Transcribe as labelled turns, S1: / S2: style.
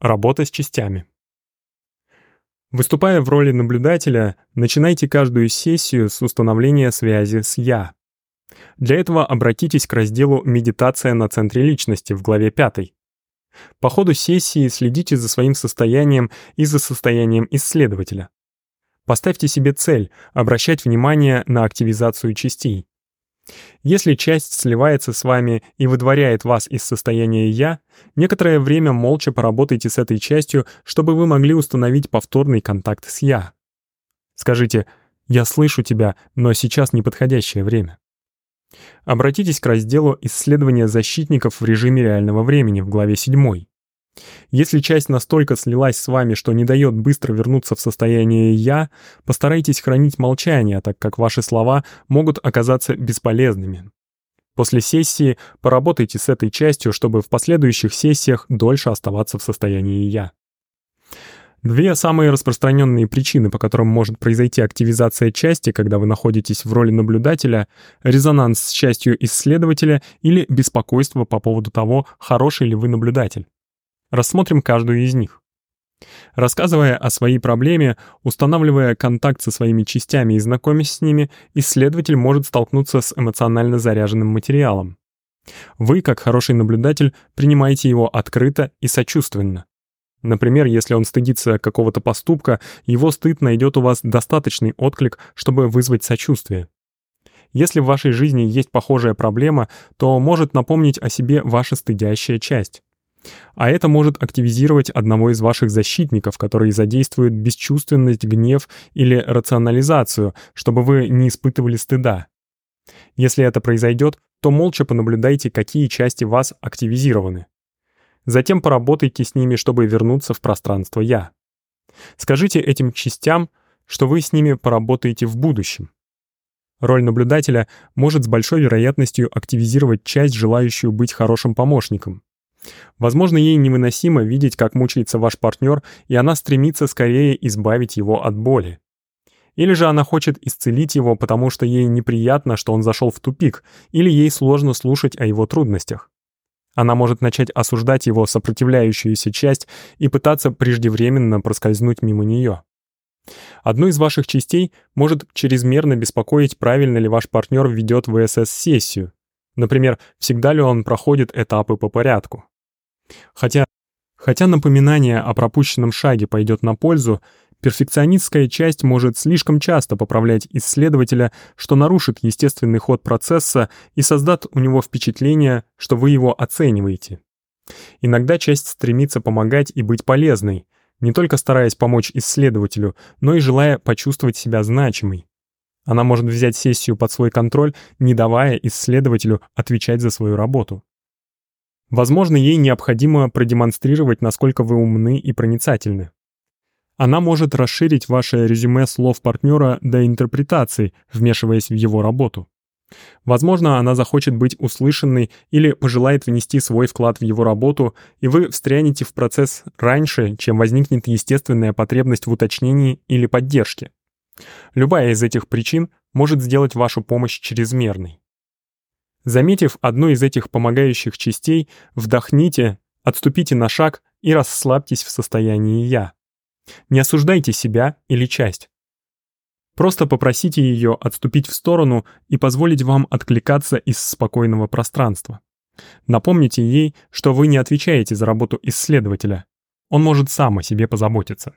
S1: Работа с частями. Выступая в роли наблюдателя, начинайте каждую сессию с установления связи с «я». Для этого обратитесь к разделу «Медитация на центре личности» в главе 5. По ходу сессии следите за своим состоянием и за состоянием исследователя. Поставьте себе цель обращать внимание на активизацию частей. Если часть сливается с вами и выдворяет вас из состояния «я», некоторое время молча поработайте с этой частью, чтобы вы могли установить повторный контакт с «я». Скажите «Я слышу тебя, но сейчас неподходящее время». Обратитесь к разделу «Исследование защитников в режиме реального времени» в главе 7. Если часть настолько слилась с вами, что не дает быстро вернуться в состояние «я», постарайтесь хранить молчание, так как ваши слова могут оказаться бесполезными. После сессии поработайте с этой частью, чтобы в последующих сессиях дольше оставаться в состоянии «я». Две самые распространенные причины, по которым может произойти активизация части, когда вы находитесь в роли наблюдателя, резонанс с частью исследователя или беспокойство по поводу того, хороший ли вы наблюдатель. Рассмотрим каждую из них. Рассказывая о своей проблеме, устанавливая контакт со своими частями и знакомясь с ними, исследователь может столкнуться с эмоционально заряженным материалом. Вы, как хороший наблюдатель, принимаете его открыто и сочувственно. Например, если он стыдится какого-то поступка, его стыд найдет у вас достаточный отклик, чтобы вызвать сочувствие. Если в вашей жизни есть похожая проблема, то может напомнить о себе ваша стыдящая часть. А это может активизировать одного из ваших защитников, который задействует бесчувственность, гнев или рационализацию, чтобы вы не испытывали стыда. Если это произойдет, то молча понаблюдайте, какие части вас активизированы. Затем поработайте с ними, чтобы вернуться в пространство «я». Скажите этим частям, что вы с ними поработаете в будущем. Роль наблюдателя может с большой вероятностью активизировать часть, желающую быть хорошим помощником. Возможно, ей невыносимо видеть, как мучается ваш партнер, и она стремится скорее избавить его от боли. Или же она хочет исцелить его, потому что ей неприятно, что он зашел в тупик, или ей сложно слушать о его трудностях. Она может начать осуждать его сопротивляющуюся часть и пытаться преждевременно проскользнуть мимо нее. Одну из ваших частей может чрезмерно беспокоить, правильно ли ваш партнер ведет ВСС-сессию. Например, всегда ли он проходит этапы по порядку. Хотя, хотя напоминание о пропущенном шаге пойдет на пользу, перфекционистская часть может слишком часто поправлять исследователя, что нарушит естественный ход процесса и создаст у него впечатление, что вы его оцениваете. Иногда часть стремится помогать и быть полезной, не только стараясь помочь исследователю, но и желая почувствовать себя значимой. Она может взять сессию под свой контроль, не давая исследователю отвечать за свою работу. Возможно, ей необходимо продемонстрировать, насколько вы умны и проницательны. Она может расширить ваше резюме слов партнера до интерпретации, вмешиваясь в его работу. Возможно, она захочет быть услышанной или пожелает внести свой вклад в его работу, и вы встрянете в процесс раньше, чем возникнет естественная потребность в уточнении или поддержке. Любая из этих причин может сделать вашу помощь чрезмерной. Заметив одну из этих помогающих частей, вдохните, отступите на шаг и расслабьтесь в состоянии «я». Не осуждайте себя или часть. Просто попросите ее отступить в сторону и позволить вам откликаться из спокойного пространства. Напомните ей, что вы не отвечаете за работу исследователя. Он может сам о себе позаботиться.